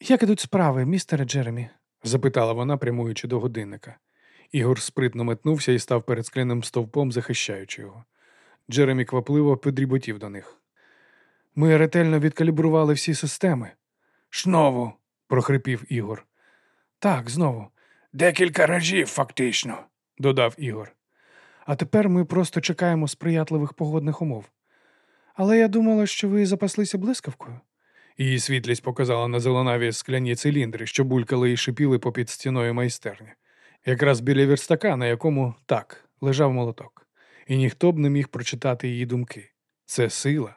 A: Як ідуть справи, містере Джеремі? Запитала вона, прямуючи до годинника. Ігор спритно метнувся і став перед скляним стовпом, захищаючи його. Джеремі квапливо подріботів до них. Ми ретельно відкалібрували всі системи.
B: Знову.
A: прохрипів Ігор. Так, знову,
B: Декілька разів, фактично.
A: додав Ігор. А тепер ми просто чекаємо сприятливих погодних умов. Але я думала, що ви запаслися блискавкою. Її світлість показала на зеленаві скляні циліндри, що булькали і шипіли попід стіною майстерні. Якраз біля верстака, на якому так лежав молоток, і ніхто б не міг прочитати її думки. Це сила.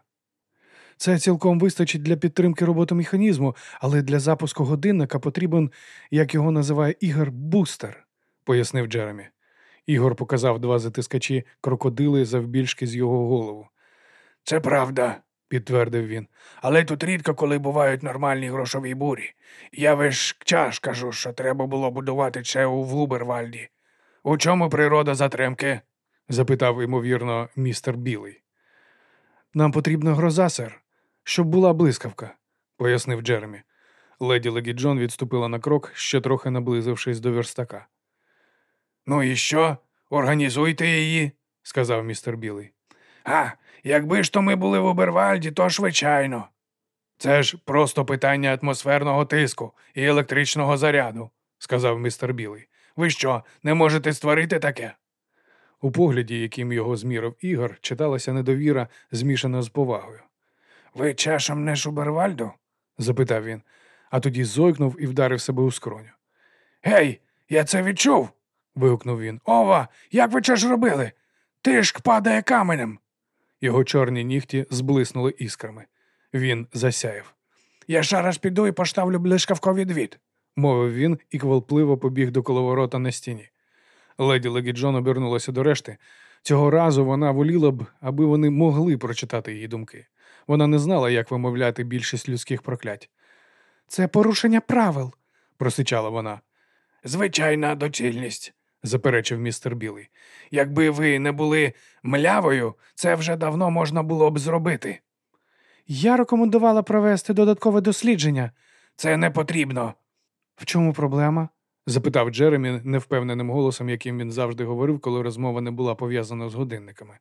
A: Це цілком вистачить для підтримки роботи механізму, але для запуску годинника потрібен, як його називає Ігор, бустер, пояснив Джеремі. Ігор показав два затискачі крокодили завбільшки з його голову.
B: Це правда,
A: Підтвердив він.
B: але тут рідко коли бувають нормальні грошові бурі. Я весь час кажу, що треба було будувати це у Вубервальді. У чому природа затримки?
A: запитав, ймовірно, містер Білий. Нам потрібна гроза, сер, щоб була блискавка, пояснив Джеремі. Леді Легі Джон відступила на крок, ще трохи наблизившись до верстака.
B: Ну і що? Організуйте її,
A: сказав містер Білий.
B: А, якби ж то ми були в Обервальді, то звичайно.
A: Це ж просто питання атмосферного тиску і електричного заряду, сказав містер Білий.
B: Ви що, не можете створити таке?
A: У погляді, яким його змірив Ігор, читалася недовіра, змішана з повагою.
B: Ви часом не Шубервальду?
A: запитав він, а тоді зойкнув і вдарив себе у скроню.
B: Гей, я це відчув.
A: вигукнув він.
B: Ова, як ви це ж робили? Тишк падає каменем.
A: Його чорні нігті зблиснули іскрами. Він засяяв.
B: Я зараз піду і поставлю блискавко відвід.
A: мовив він і квалпливо побіг до коловорота на стіні. Леді Легі Джон обернулася до решти. Цього разу вона воліла б, аби вони могли прочитати її думки. Вона не знала, як вимовляти більшість людських проклять. Це порушення правил, просичала вона,
B: Звичайна доцільність.
A: Заперечив містер Білий.
B: Якби ви не були млявою, це вже давно можна було б зробити.
A: Я рекомендувала провести додаткове дослідження.
B: Це не потрібно.
A: В чому проблема? запитав Джеремі невпевненим голосом, яким він завжди говорив, коли розмова не була пов'язана з годинниками.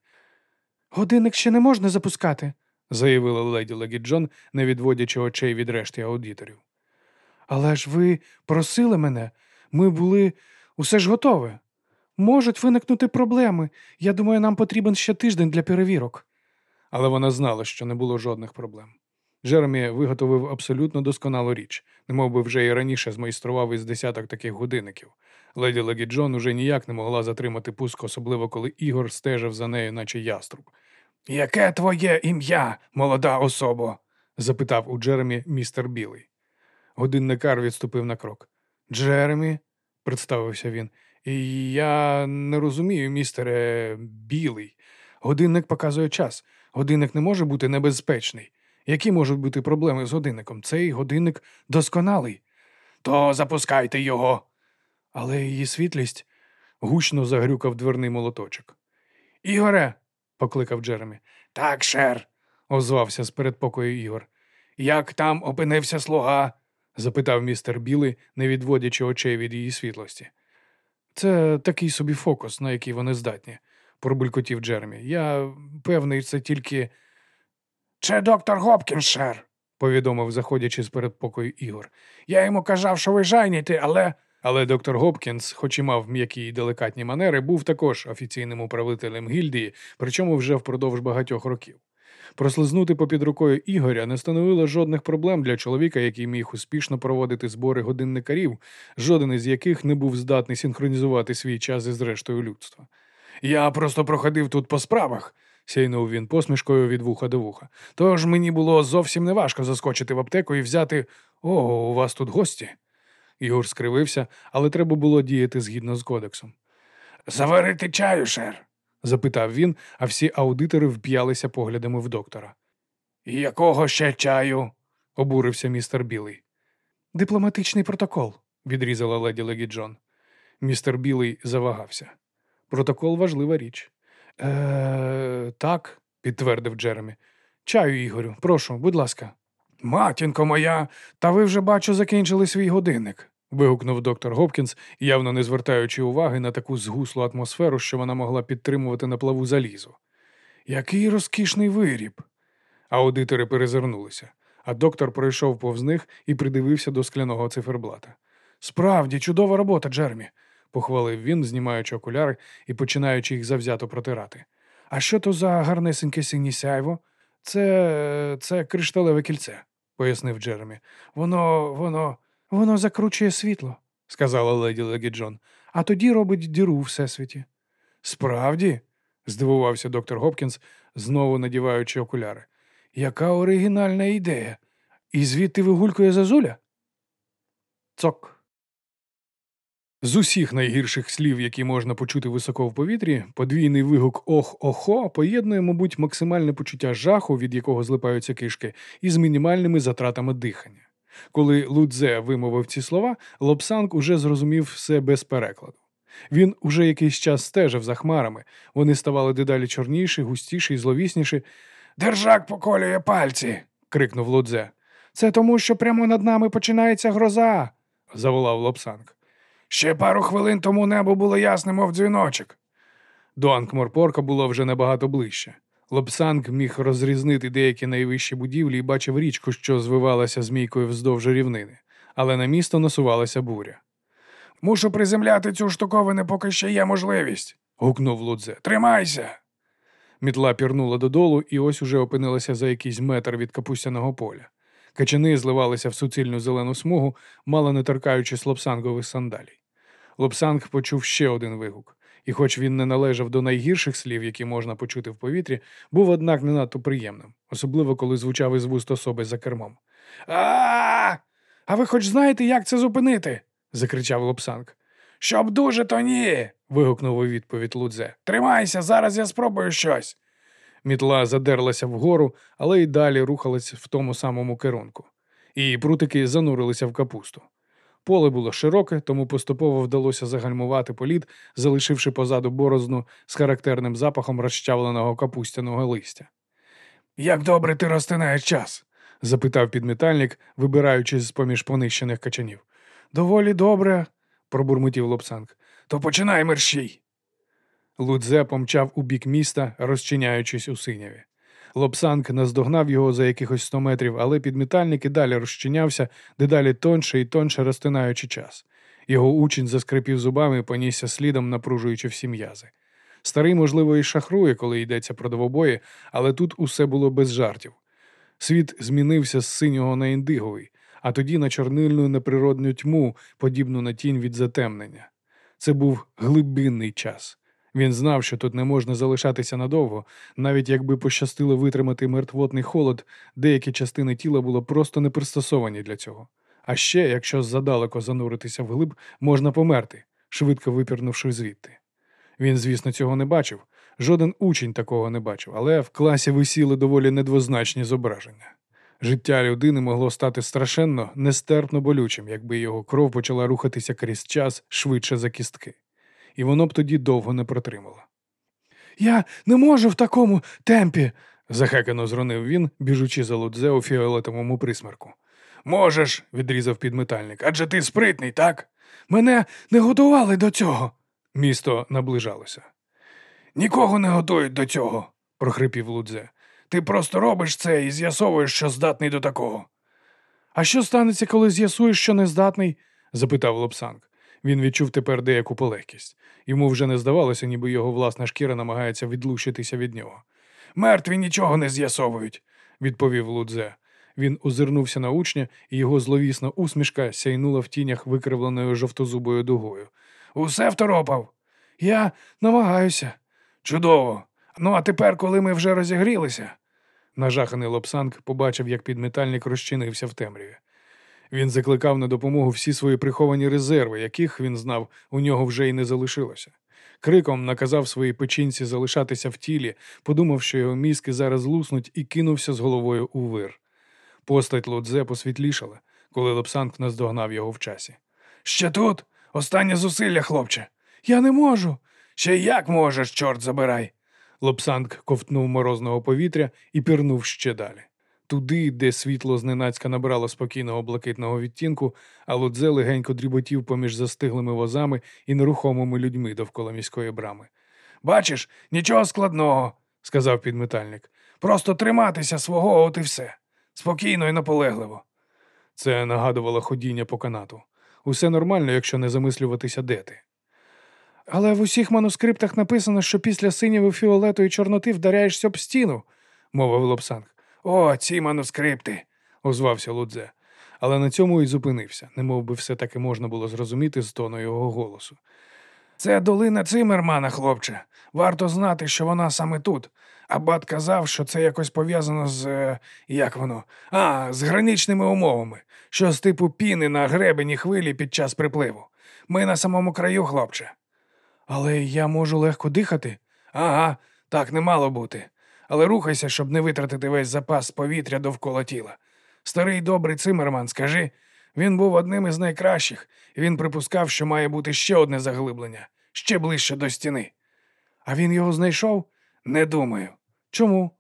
A: Годинник ще не можна запускати, заявила леді Легі Джон, не відводячи очей від решти аудиторів. Але ж ви просили мене, ми були усе ж готове. Можуть виникнути проблеми. Я думаю, нам потрібен ще тиждень для перевірок. Але вона знала, що не було жодних проблем. Джеремі виготовив абсолютно досконалу річ, немов би вже і раніше змайстрував із десяток таких годинників. Леді Легі Джон уже ніяк не могла затримати пуск, особливо коли Ігор стежив за нею, наче яструб.
B: Яке твоє ім'я, молода особо?
A: запитав у Джеремі містер Білий. Годинникар відступив на крок. Джеремі, представився він, і я не розумію, містере Білий. Годинник показує час. Годинник не може бути небезпечний. Які можуть бути проблеми з годинником? Цей годинник досконалий.
B: То запускайте його.
A: Але її світлість гучно загрюкав дверний молоточок.
B: Ігоре,
A: покликав Джеремі.
B: так, шер.
A: Озвався з передпокою Ігор.
B: Як там опинився слуга?
A: Запитав містер Білий, не відводячи очей від її світлості. Це такий собі фокус, на який вони здатні, пробулькотів Джермі. Я певний, це тільки.
B: Це доктор Гопкінс, шер,
A: повідомив, заходячи з передпокою Ігор.
B: Я йому казав, що ви жайніте, але.
A: Але доктор Гопкінс, хоч і мав м'які й деликатні манери, був також офіційним управителем гільдії, причому вже впродовж багатьох років. Прослизнути попід рукою Ігоря не становило жодних проблем для чоловіка, який міг успішно проводити збори годинникарів, жоден із яких не був здатний синхронізувати свій час із рештою людства.
B: Я просто проходив тут по справах,
A: сяйнув він посмішкою від вуха до вуха.
B: тож мені було зовсім неважко заскочити в аптеку і взяти.
A: О, у вас тут гості? Ігор скривився, але треба було діяти згідно з кодексом.
B: Заварити чаю, шер.
A: Запитав він, а всі аудитори вп'ялися поглядами в доктора.
B: Якого ще чаю?
A: обурився містер Білий. Дипломатичний протокол, відрізала леді Легі Джон. Містер Білий завагався. Протокол важлива річ. Е, так, підтвердив Джеремі. Чаю, Ігорю, прошу, будь ласка.
B: Матінко моя, та ви вже бачу, закінчили свій годинник.
A: Вигукнув доктор Гопкінс, явно не звертаючи уваги на таку згуслу атмосферу, що вона могла підтримувати на плаву залізу.
B: Який розкішний виріб.
A: Аудитори перезирнулися, а доктор пройшов повз них і придивився до скляного циферблата.
B: Справді, чудова робота, Джермі.
A: похвалив він, знімаючи окуляри і починаючи їх завзято протирати.
B: А що то за гарнесеньке синє?
A: Це це кришталеве кільце, пояснив Джеремі.
B: Воно, воно, воно закручує світло,
A: сказала леді Легі Джон.
B: а тоді робить діру у всесвіті.
A: Справді? здивувався доктор Гопкінс, знову надіваючи окуляри.
B: Яка оригінальна ідея? І звідти вигулькує зазуля?
A: Цок. З усіх найгірших слів, які можна почути високо в повітрі, подвійний вигук ох-охо поєднує, мабуть, максимальне почуття жаху, від якого злипаються кишки, із мінімальними затратами дихання. Коли Лудзе вимовив ці слова, Лобсанг уже зрозумів все без перекладу. Він уже якийсь час стежив за хмарами, вони ставали дедалі чорніші, густіші і зловісніші.
B: Держак поколює пальці.
A: крикнув Лудзе.
B: Це тому, що прямо над нами починається гроза.
A: заволав Лобсанг.
B: Ще пару хвилин тому небо було ясним, мов дзвіночок.
A: До Анкморпорка було вже набагато ближче. Лобсанг міг розрізнити деякі найвищі будівлі і бачив річку, що звивалася змійкою вздовж рівнини, але на місто насувалася буря.
B: Мушу приземляти цю штуковину, поки ще є можливість.
A: гукнув Лудзе.
B: Тримайся.
A: Мітла пірнула додолу і ось уже опинилася за якийсь метр від капустяного поля. Качани зливалися в суцільну зелену смугу, мало не торкаючись лобсангових сандалій. Лобсанг почув ще один вигук, і, хоч він не належав до найгірших слів, які можна почути в повітрі, був, однак, не надто приємним, особливо коли звучав із вуст особи за кермом.
B: А, а ви хоч знаєте, як це зупинити?
A: закричав Лобсанг.
B: Щоб дуже, то ні.
A: вигукнув у відповідь Лудзе.
B: Тримайся, зараз я спробую щось.
A: Мітла задерлася вгору, але й далі рухалась в тому самому керунку. Її прутики занурилися в капусту. Поле було широке, тому поступово вдалося загальмувати політ, залишивши позаду борозну з характерним запахом розчавленого капустяного листя.
B: Як добре ти розтинаєш час?
A: запитав підметальник, вибираючись з поміж понищених качанів.
B: Доволі добре,
A: пробурмотів Лобсанг.
B: то починай мерщій.
A: Лудзе помчав у бік міста, розчиняючись у синяві. Лобсанг наздогнав його за якихось сто метрів, але підметальник і далі розчинявся, дедалі тонше і тонше розтинаючи час. Його учень заскрипів зубами і понісся слідом, напружуючи всі м'язи. Старий, можливо, і шахрує, коли йдеться про двобої, але тут усе було без жартів. Світ змінився з синього на індиговий, а тоді на чорнильну неприродню тьму, подібну на тінь від затемнення. Це був глибинний час. Він знав, що тут не можна залишатися надовго, навіть якби пощастило витримати мертвотний холод, деякі частини тіла були просто не пристосовані для цього. А ще, якщо задалеко зануритися вглиб, можна померти, швидко випірнувши звідти. Він, звісно, цього не бачив. Жоден учень такого не бачив, але в класі висіли доволі недвозначні зображення. Життя людини могло стати страшенно, нестерпно болючим, якби його кров почала рухатися крізь час швидше за кістки і воно б тоді довго не протримало.
B: Я не можу в такому темпі,
A: захекано зронив він, біжучи за лудзе у фіолетовому присмерку.
B: Можеш, відрізав підметальник, адже ти спритний, так? Мене не готували до цього,
A: Місто наближалося.
B: Нікого не готують до цього,
A: прохрипів Лудзе.
B: Ти просто робиш це і з'ясовуєш, що здатний до такого.
A: А що станеться, коли з'ясуєш, що не здатний? запитав Лобсанг. Він відчув тепер деяку полегкість. Йому вже не здавалося, ніби його власна шкіра намагається відлучитися від нього.
B: Мертві нічого не з'ясовують.
A: відповів Лудзе. Він озирнувся на учня, і його зловісна усмішка сяйнула в тінях викривленою жовтозубою дугою.
B: Усе второпав.
A: Я намагаюся.
B: Чудово. Ну а тепер, коли ми вже розігрілися,
A: Нажаханий Лобсанг побачив, як підметальник розчинився в темряві. Він закликав на допомогу всі свої приховані резерви, яких він знав, у нього вже й не залишилося. Криком наказав своїй печінці залишатися в тілі, подумав, що його мізки зараз луснуть, і кинувся з головою у вир. Постать Лодзе посвітлішала, коли Лобсанг наздогнав його в часі.
B: ще тут? Останнє зусилля, хлопче.
A: Я не можу.
B: Ще як можеш, чорт забирай.
A: Лобсанг ковтнув морозного повітря і пірнув ще далі. Туди, де світло зненацька набрало спокійного блакитного відтінку, а Лудзе легенько дріботів поміж застиглими возами і нерухомими людьми довкола міської брами.
B: Бачиш, нічого складного,
A: Сказав підметальник.
B: просто триматися свого, от і все. Спокійно і наполегливо.
A: Це нагадувало ходіння по канату. Усе нормально, якщо не замислюватися, де ти. Але в усіх манускриптах написано, що після синєві фіолету і чорноти вдаряєшся об стіну, мовив Лобсанг.
B: О, ці манускрипти.
A: озвався Лудзе. Але на цьому і зупинився, немов би все таки можна було зрозуміти з тону його голосу.
B: Це долина Цимермана, хлопче. Варто знати, що вона саме тут. Абат казав, що це якось пов'язано з. е, як воно? А, з граничними умовами, що з типу піни на гребені хвилі під час припливу. Ми на самому краю, хлопче.
A: Але я можу легко дихати.
B: Ага, так не мало бути. Але рухайся, щоб не витратити весь запас повітря довкола тіла. Старий добрий Цимерман, скажи, він був одним із найкращих, і він припускав, що має бути ще одне заглиблення, ще ближче до стіни.
A: А він його знайшов?
B: Не думаю.
A: Чому?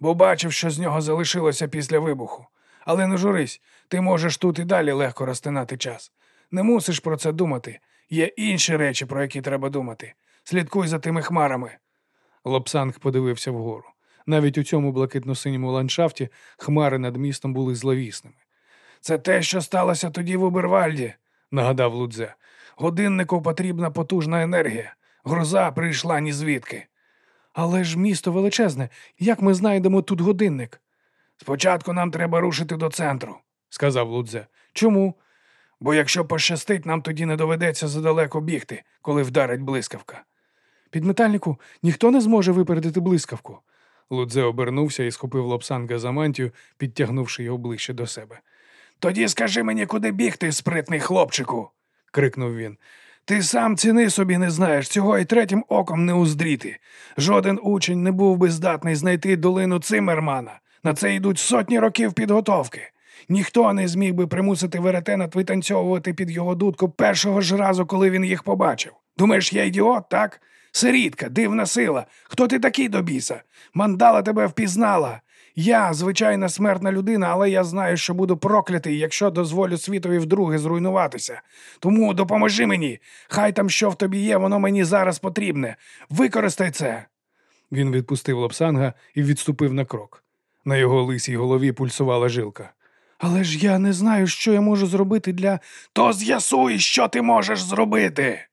B: Бо бачив, що з нього залишилося після вибуху. Але не журись, ти можеш тут і далі легко розтинати час. Не мусиш про це думати. Є інші речі, про які треба думати. Слідкуй за тими хмарами.
A: Лобсанг подивився вгору. Навіть у цьому блакитно-синьому ландшафті хмари над містом були зловісними.
B: Це те, що сталося тоді в Убервальді,
A: Нагадав Лудзе.
B: Годиннику потрібна потужна енергія. Гроза прийшла ні звідки.
A: Але ж місто величезне. Як ми знайдемо тут годинник?
B: Спочатку нам треба рушити до центру,
A: сказав Лудзе. Чому?
B: бо якщо пощастить, нам тоді не доведеться задалеко бігти, коли вдарить блискавка.
A: Підметальнику ніхто не зможе випередити блискавку. Лудзе обернувся і схопив Лобсанга за мантію, підтягнувши його ближче до себе.
B: Тоді скажи мені, куди бігти, спритний хлопчику.
A: крикнув він.
B: Ти сам ціни собі не знаєш, цього і третім оком не уздріти. Жоден учень не був би здатний знайти долину Цимермана. На це йдуть сотні років підготовки. Ніхто не зміг би примусити веретена витанцьовувати під його дудку першого ж разу, коли він їх побачив. Думаєш, я ідіот, так? Сирітка, дивна сила. Хто ти такий до біса? Мандала тебе впізнала. Я звичайна смертна людина, але я знаю, що буду проклятий, якщо дозволю світові вдруге зруйнуватися. Тому допоможи мені. Хай там що в тобі є, воно мені зараз потрібне. Використай це.
A: Він відпустив Лобсанга і відступив на крок. На його лисій голові пульсувала жилка.
B: Але ж я не знаю, що я можу зробити для. То з'ясуй, що ти можеш зробити.